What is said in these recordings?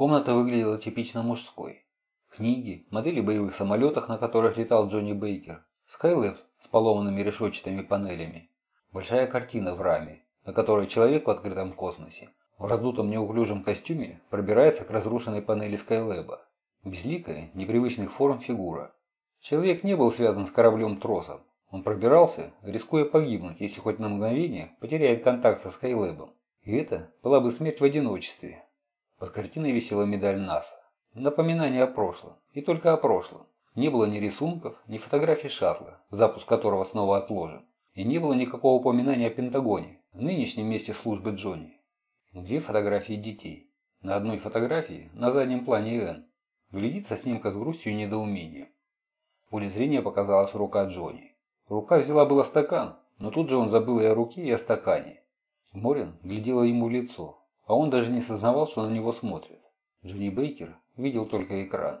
Комната выглядела типично мужской. Книги, модели боевых самолетов, на которых летал Джонни Бейкер, Skylab с поломанными решетчатыми панелями, большая картина в раме, на которой человек в открытом космосе в раздутом неуклюжем костюме пробирается к разрушенной панели Скайлэба. Безликая, непривычных форм фигура. Человек не был связан с кораблем тросом. Он пробирался, рискуя погибнуть, если хоть на мгновение потеряет контакт со Скайлэбом. И это была бы смерть в одиночестве. Под картиной висела медаль НАСА. Напоминание о прошлом. И только о прошлом. Не было ни рисунков, ни фотографий шаттла, запуск которого снова отложен. И не было никакого упоминания о Пентагоне, нынешнем месте службы Джонни. Две фотографии детей. На одной фотографии, на заднем плане Энн, глядит со снимка с грустью и недоумением. В поле зрения показалась рука Джонни. Рука взяла было стакан, но тут же он забыл и о руке, и о стакане. Морин глядела ему в лицо, а он даже не сознавал, что на него смотрит. Джонни Бейкер видел только экран.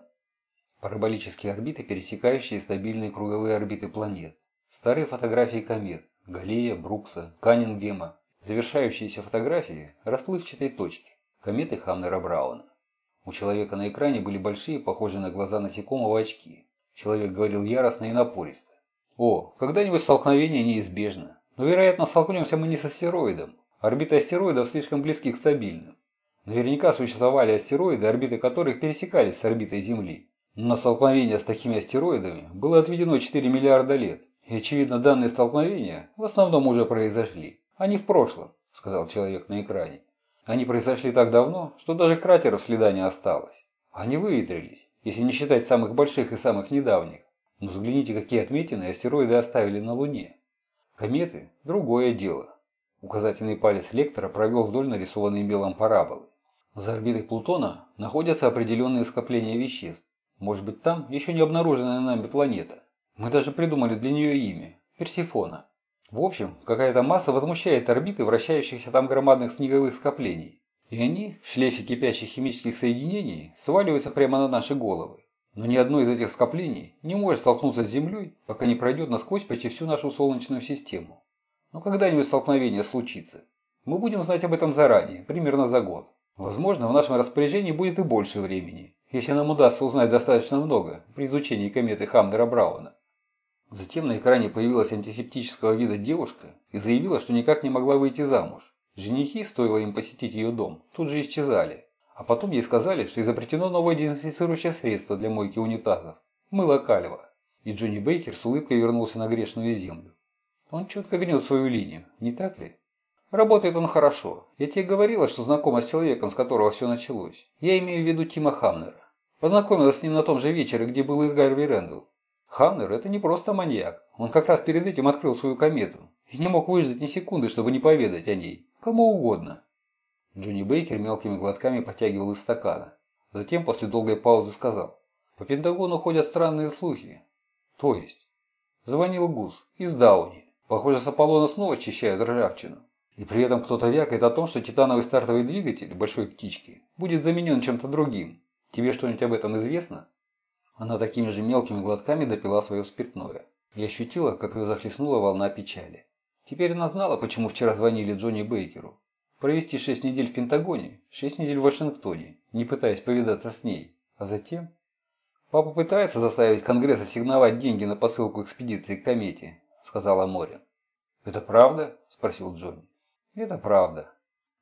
Параболические орбиты, пересекающие стабильные круговые орбиты планет. Старые фотографии комет, Галлея, Брукса, Каннингема. Завершающиеся фотографии – расплывчатые точки. Кометы Хамнера Брауна. У человека на экране были большие, похожие на глаза насекомого очки. Человек говорил яростно и напористо. «О, когда-нибудь столкновение неизбежно. Но, вероятно, столкнемся мы не с астероидом, Орбиты астероидов слишком близки к стабильным. Наверняка существовали астероиды, орбиты которых пересекались с орбитой Земли. На столкновение с такими астероидами было отведено 4 миллиарда лет. И очевидно, данные столкновения в основном уже произошли. Они в прошлом, сказал человек на экране. Они произошли так давно, что даже кратеров следа не осталось. Они выветрились, если не считать самых больших и самых недавних. Но взгляните, какие отметины астероиды оставили на Луне. Кометы – другое дело. Указательный палец лектора провел вдоль нарисованной белом параболы. За орбитой Плутона находятся определенные скопления веществ. Может быть там еще не обнаруженная нами планета. Мы даже придумали для нее имя – Персифона. В общем, какая-то масса возмущает орбиты вращающихся там громадных снеговых скоплений. И они, в шлейфе кипящих химических соединений, сваливаются прямо на наши головы. Но ни одно из этих скоплений не может столкнуться с Землей, пока не пройдет насквозь почти всю нашу Солнечную систему. Но когда-нибудь столкновение случится. Мы будем знать об этом заранее, примерно за год. Возможно, в нашем распоряжении будет и больше времени, если нам удастся узнать достаточно много при изучении кометы Хамнера Брауна. Затем на экране появилась антисептического вида девушка и заявила, что никак не могла выйти замуж. Женихи, стоило им посетить ее дом, тут же исчезали. А потом ей сказали, что изобретено новое дезинфицирующее средство для мойки унитазов – мыло калева. И Джонни Бейкер с улыбкой вернулся на грешную землю. Он четко гнет свою линию, не так ли? Работает он хорошо. Я тебе говорила, что знакома с человеком, с которого все началось. Я имею в виду Тима Хамнера. Познакомилась с ним на том же вечере, где был и Гарви Рэндалл. Хамнер – это не просто маньяк. Он как раз перед этим открыл свою комету. И не мог выждать ни секунды, чтобы не поведать о ней. Кому угодно. Джонни Бейкер мелкими глотками потягивал из стакана. Затем, после долгой паузы, сказал. По Пентагону ходят странные слухи. То есть? Звонил Гус из Дауни. Похоже, с Аполлона снова очищают ржавчину. И при этом кто-то вякает о том, что титановый стартовый двигатель большой птички будет заменен чем-то другим. Тебе что-нибудь об этом известно? Она такими же мелкими глотками допила свое спиртное. И ощутила, как ее захлестнула волна печали. Теперь она знала, почему вчера звонили Джонни Бейкеру. Провести шесть недель в Пентагоне, шесть недель в Вашингтоне, не пытаясь повидаться с ней. А затем... Папа пытается заставить Конгресс ассигновать деньги на посылку экспедиции к комете, – сказала Морин. «Это правда?» – спросил Джонни. «Это правда».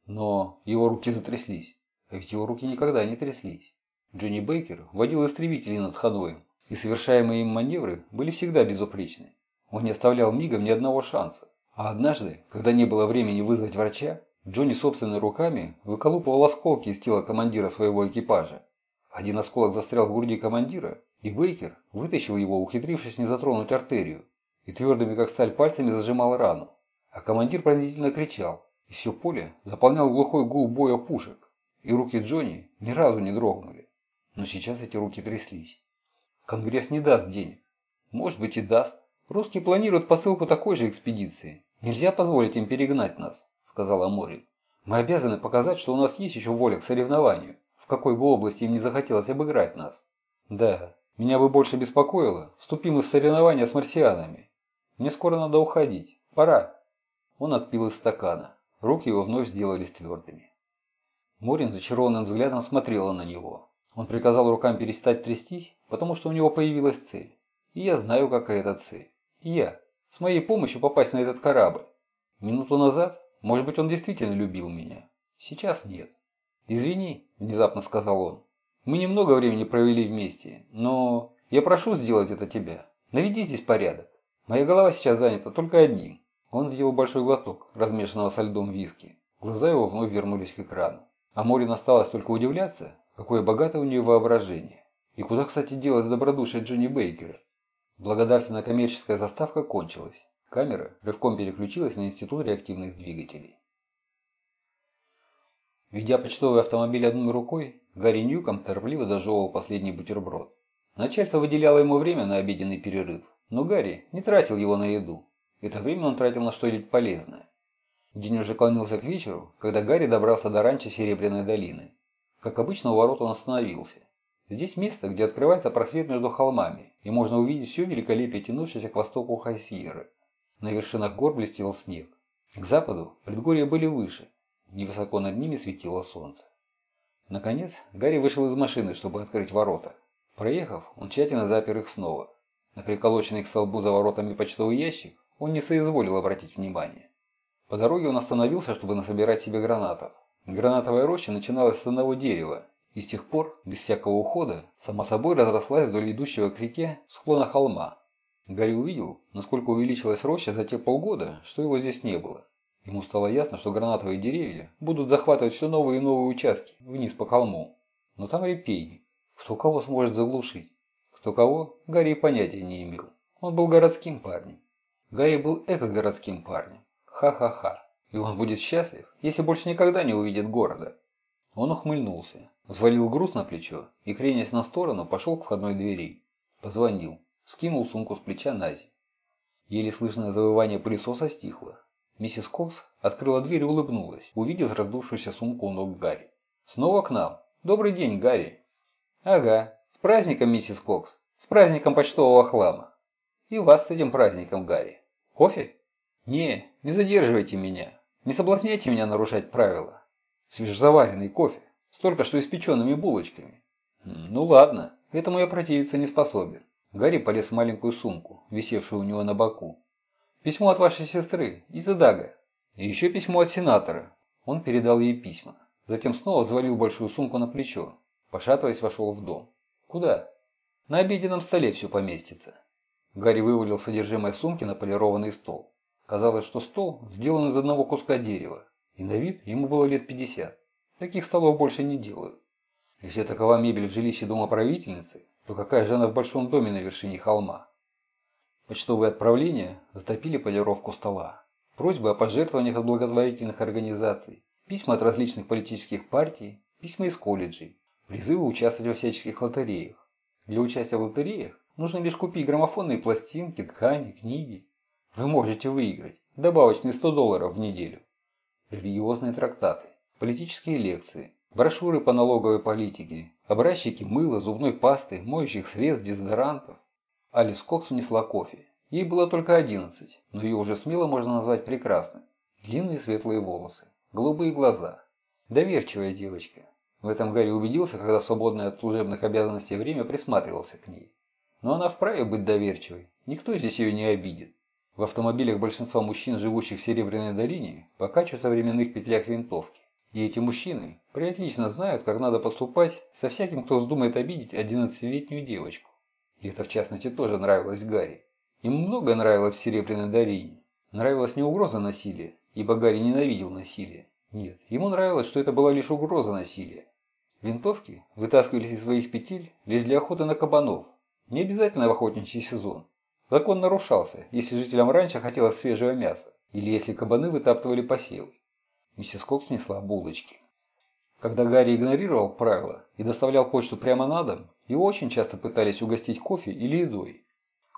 Но его руки затряслись. А ведь его руки никогда не тряслись. Джонни Бейкер водил истребители над Ханоем, и совершаемые им маневры были всегда безупречны. Он не оставлял мигом ни одного шанса. А однажды, когда не было времени вызвать врача, Джонни собственными руками выколупывал осколки из тела командира своего экипажа. Один осколок застрял в груди командира, и Бейкер вытащил его, ухитрившись не затронуть артерию и твердыми как сталь пальцами зажимал рану. А командир пронзительно кричал, и все поле заполнял глухой гул боя пушек, и руки Джонни ни разу не дрогнули. Но сейчас эти руки тряслись. Конгресс не даст денег. Может быть и даст. Русские планируют посылку такой же экспедиции. Нельзя позволить им перегнать нас, сказала Морин. Мы обязаны показать, что у нас есть еще воля к соревнованию, в какой бы области им не захотелось обыграть нас. Да, меня бы больше беспокоило, вступим мы в соревнования с марсианами. Мне скоро надо уходить. Пора. Он отпил из стакана. Руки его вновь сделались твердыми. Морин зачарованным взглядом смотрела на него. Он приказал рукам перестать трястись, потому что у него появилась цель. И я знаю, какая это цель. я. С моей помощью попасть на этот корабль. Минуту назад, может быть, он действительно любил меня. Сейчас нет. «Извини», – внезапно сказал он. «Мы немного времени провели вместе, но я прошу сделать это тебя. Наведи здесь порядок. Моя голова сейчас занята только одним». Он сделал большой глоток, размешанного со льдом виски. Глаза его вновь вернулись к экрану. А Морин осталось только удивляться, какое богатое у нее воображение. И куда, кстати, делать добродушие Джонни Бейкера? Благодарственная коммерческая заставка кончилась. Камера рывком переключилась на институт реактивных двигателей. Ведя почтовый автомобиль одной рукой, Гарри Ньюком торопливо дожевывал последний бутерброд. Начальство выделяло ему время на обеденный перерыв, но Гарри не тратил его на еду. Это время он тратил на что-нибудь полезное. День уже клонился к вечеру, когда Гарри добрался до ранчо Серебряной долины. Как обычно, у ворот он остановился. Здесь место, где открывается просвет между холмами, и можно увидеть все великолепие тянувшееся к востоку Хайсиеры. На вершинах гор блестел снег. К западу предгорья были выше, невысоко над ними светило солнце. Наконец, Гарри вышел из машины, чтобы открыть ворота. Проехав, он тщательно запер их снова. На приколоченный к столбу за воротами почтовый ящик он не соизволил обратить внимание. По дороге он остановился, чтобы насобирать себе гранатов. Гранатовая роща начиналась с одного дерева, и с тех пор, без всякого ухода, само собой разрослась вдоль идущего к реке склона холма. Гарри увидел, насколько увеличилась роща за те полгода, что его здесь не было. Ему стало ясно, что гранатовые деревья будут захватывать все новые и новые участки вниз по холму. Но там репейник. Кто кого сможет заглушить? Кто кого, Гарри понятия не имел. Он был городским парнем. Гарри был эко-городским парнем. Ха-ха-ха. И он будет счастлив, если больше никогда не увидит города. Он ухмыльнулся, взвалил груз на плечо и, кренясь на сторону, пошел к входной двери. Позвонил, скинул сумку с плеча на землю. Еле слышное завывание пылесоса стихло. Миссис Кокс открыла дверь и улыбнулась, увидев раздувшуюся сумку у ног Гарри. «Снова к нам? Добрый день, Гарри!» «Ага, с праздником, миссис Кокс! С праздником почтового хлама!» «И вас с этим праздником, Гарри! Кофе?» «Не, не задерживайте меня! Не соблазняйте меня нарушать правила!» Свежезаваренный кофе, столько что испеченными булочками. Ну ладно, этому я противиться не способен. Гарри полез в маленькую сумку, висевшую у него на боку. Письмо от вашей сестры, из Идага. И еще письмо от сенатора. Он передал ей письма. Затем снова взвалил большую сумку на плечо. Пошатываясь, вошел в дом. Куда? На обеденном столе все поместится. Гарри вывалил содержимое сумки на полированный стол. Казалось, что стол сделан из одного куска дерева. И на вид ему было лет 50. Таких столов больше не делают. Если такова мебель в жилище дома правительницы, то какая же она в большом доме на вершине холма? Почтовые отправления затопили полировку стола. Просьбы о пожертвованиях от благотворительных организаций, письма от различных политических партий, письма из колледжей, призывы участвовать во всяческих лотереях. Для участия в лотереях нужно лишь купить граммофонные пластинки, ткани, книги. Вы можете выиграть добавочные 100 долларов в неделю религиозные трактаты, политические лекции, брошюры по налоговой политике, образчики мыла, зубной пасты, моющих средств, дезодорантов. Алис Кокс внесла кофе. Ей было только 11, но ее уже смело можно назвать прекрасной. Длинные светлые волосы, голубые глаза. Доверчивая девочка. В этом Гарри убедился, когда в свободное от служебных обязанностей время присматривался к ней. Но она вправе быть доверчивой. Никто здесь ее не обидит. В автомобилях большинства мужчин, живущих в Серебряной долине, покачиваются в временных петлях винтовки. И эти мужчины приотлично знают, как надо поступать со всяким, кто вздумает обидеть 11-летнюю девочку. И это в частности тоже нравилось Гарри. Ему многое нравилось в Серебряной долине. Нравилась не угроза насилия, ибо Гарри ненавидел насилие. Нет, ему нравилось, что это была лишь угроза насилия. Винтовки вытаскивались из своих петель лишь для охоты на кабанов. Не обязательно в охотничий сезон. Закон нарушался, если жителям раньше хотелось свежего мяса, или если кабаны вытаптывали посевы. Миссис Кокс несла булочки. Когда Гарри игнорировал правила и доставлял почту прямо на дом, его очень часто пытались угостить кофе или едой.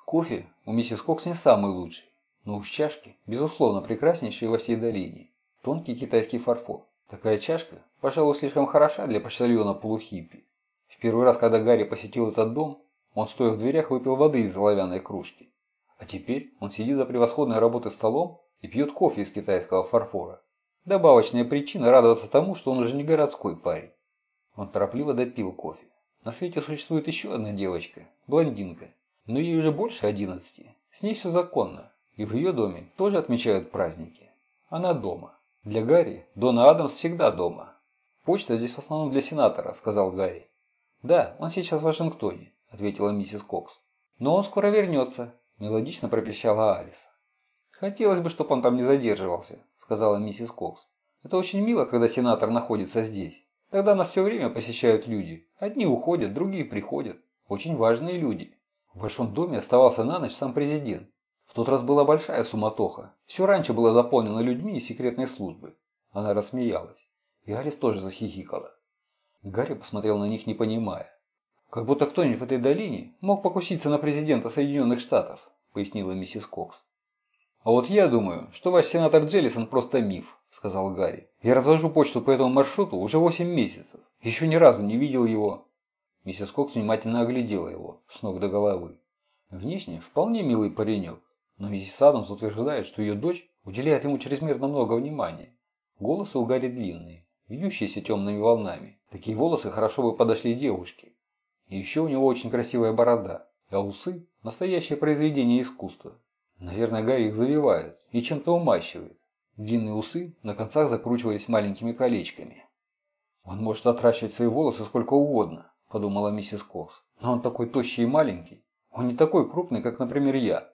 Кофе у миссис Кокс не самый лучший, но уж чашки, безусловно, прекраснейшие во всей долине. Тонкий китайский фарфор. Такая чашка, пожалуй, слишком хороша для почтальона полухиппи. В первый раз, когда Гарри посетил этот дом, он, стоя в дверях, выпил воды из оловянной кружки. А теперь он сидит за превосходной работой столом и пьет кофе из китайского фарфора. Добавочная причина радоваться тому, что он уже не городской парень. Он торопливо допил кофе. На свете существует еще одна девочка, блондинка. Но ей уже больше одиннадцати. С ней все законно. И в ее доме тоже отмечают праздники. Она дома. Для Гарри Дона Адамс всегда дома. «Почта здесь в основном для сенатора», – сказал Гарри. «Да, он сейчас в Вашингтоне», – ответила миссис Кокс. «Но он скоро вернется», – мелодично пропищала Алис. «Хотелось бы, чтобы он там не задерживался», – сказала миссис Кокс. «Это очень мило, когда сенатор находится здесь. Тогда нас все время посещают люди. Одни уходят, другие приходят. Очень важные люди. В большом доме оставался на ночь сам президент. В тот раз была большая суматоха. Все раньше было заполнено людьми из секретной службы. Она рассмеялась. И Алис тоже захихикала. Гарри посмотрел на них, не понимая. «Как будто кто-нибудь в этой долине мог покуситься на президента Соединенных Штатов», пояснила миссис Кокс. «А вот я думаю, что ваш сенатор Джеллисон просто миф», – сказал Гарри. «Я развожу почту по этому маршруту уже восемь месяцев. Еще ни разу не видел его». Миссис Кокс внимательно оглядела его, с ног до головы. Внешне вполне милый паренек, но миссис Адамс утверждает, что ее дочь уделяет ему чрезмерно много внимания. Волосы у Гарри длинные, вьющиеся темными волнами. Такие волосы хорошо бы подошли девушке. И еще у него очень красивая борода, а усы – настоящее произведение искусства. Наверное, Гарри их завивает и чем-то умащивает. Длинные усы на концах закручивались маленькими колечками. «Он может отращивать свои волосы сколько угодно», – подумала миссис Кокс. «Но он такой тощий и маленький. Он не такой крупный, как, например, я».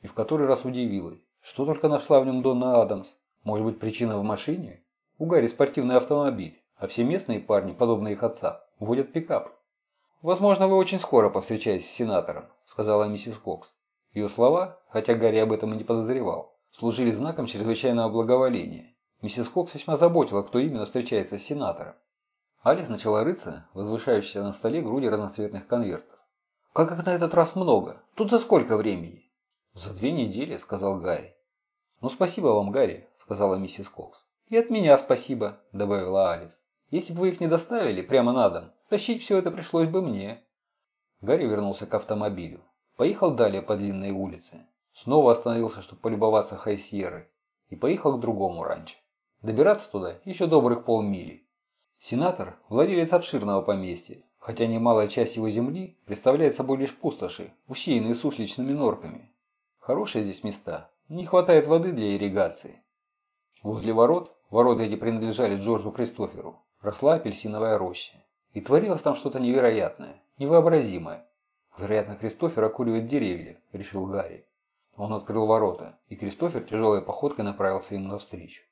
И в который раз удивилась, что только нашла в нем Донна Адамс. Может быть, причина в машине? У Гарри спортивный автомобиль, а все местные парни, подобные их отца, водят пикап. «Возможно, вы очень скоро повстречаетесь с сенатором», – сказала миссис Кокс. Ее слова, хотя Гарри об этом и не подозревал, служили знаком чрезвычайного благоволения. Миссис Кокс весьма заботила, кто именно встречается с сенатором. Алис начала рыться в возвышающейся на столе груде разноцветных конвертов. «Как их на этот раз много? Тут за сколько времени?» «За две недели», — сказал Гарри. «Ну, спасибо вам, Гарри», — сказала миссис Кокс. «И от меня спасибо», — добавила Алис. «Если бы вы их не доставили прямо на дом, тащить все это пришлось бы мне». Гарри вернулся к автомобилю. Поехал далее по длинной улице. Снова остановился, чтобы полюбоваться Хайсьерой. И поехал к другому ранчо. Добираться туда еще добрых полмили. Сенатор – владелец обширного поместья, хотя немалая часть его земли представляет собой лишь пустоши, усеянные сусличными норками. Хорошие здесь места, не хватает воды для ирригации. Возле ворот, ворота эти принадлежали Джорджу Кристоферу, росла апельсиновая роща. И творилось там что-то невероятное, невообразимое. «Вероятно, Кристофер окуривает деревья», – решил Гарри. Он открыл ворота, и Кристофер тяжелой походкой направился ему навстречу.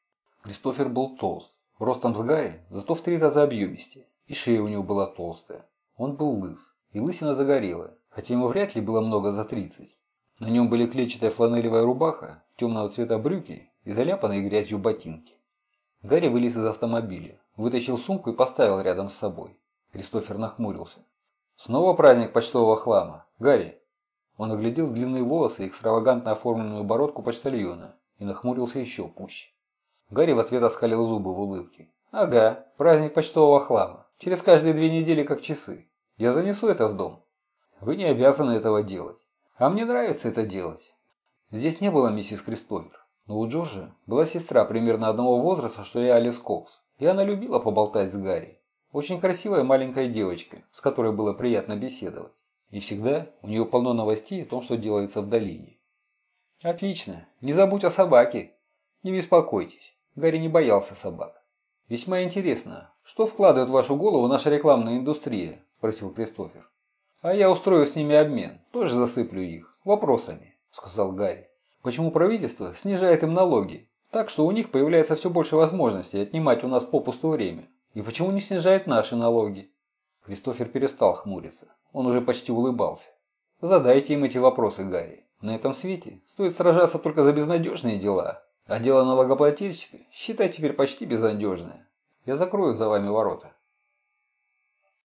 Кристофер был толст, ростом с Гарри, зато в три раза объемистее, и шея у него была толстая. Он был лыс, и лысина загорелая, хотя ему вряд ли было много за тридцать. На нем были клетчатая фланелевая рубаха, темного цвета брюки и заляпанные грязью ботинки. Гарри вылез из автомобиля, вытащил сумку и поставил рядом с собой. Кристофер нахмурился. «Снова праздник почтового хлама. Гарри!» Он оглядел длинные волосы и экстравагантно оформленную бородку почтальона и нахмурился еще пуще. Гарри в ответ оскалил зубы в улыбке. «Ага, праздник почтового хлама. Через каждые две недели как часы. Я занесу это в дом». «Вы не обязаны этого делать. А мне нравится это делать». Здесь не было миссис Кристофер, но у Джорджа была сестра примерно одного возраста, что и Алис Кокс, и она любила поболтать с Гарри. Очень красивая маленькая девочка, с которой было приятно беседовать. И всегда у нее полно новостей о том, что делается в долине. Отлично. Не забудь о собаке. Не беспокойтесь. Гарри не боялся собак. Весьма интересно, что вкладывает в вашу голову наша рекламная индустрия? Спросил Кристофер. А я устрою с ними обмен. Тоже засыплю их. Вопросами, сказал Гарри. Почему правительство снижает им налоги? Так что у них появляется все больше возможностей отнимать у нас попусту время. И почему не снижает наши налоги? Кристофер перестал хмуриться. Он уже почти улыбался. Задайте им эти вопросы, Гарри. На этом свете стоит сражаться только за безнадежные дела. А дело налогоплательщика, считай, теперь почти безнадежное. Я закрою за вами ворота.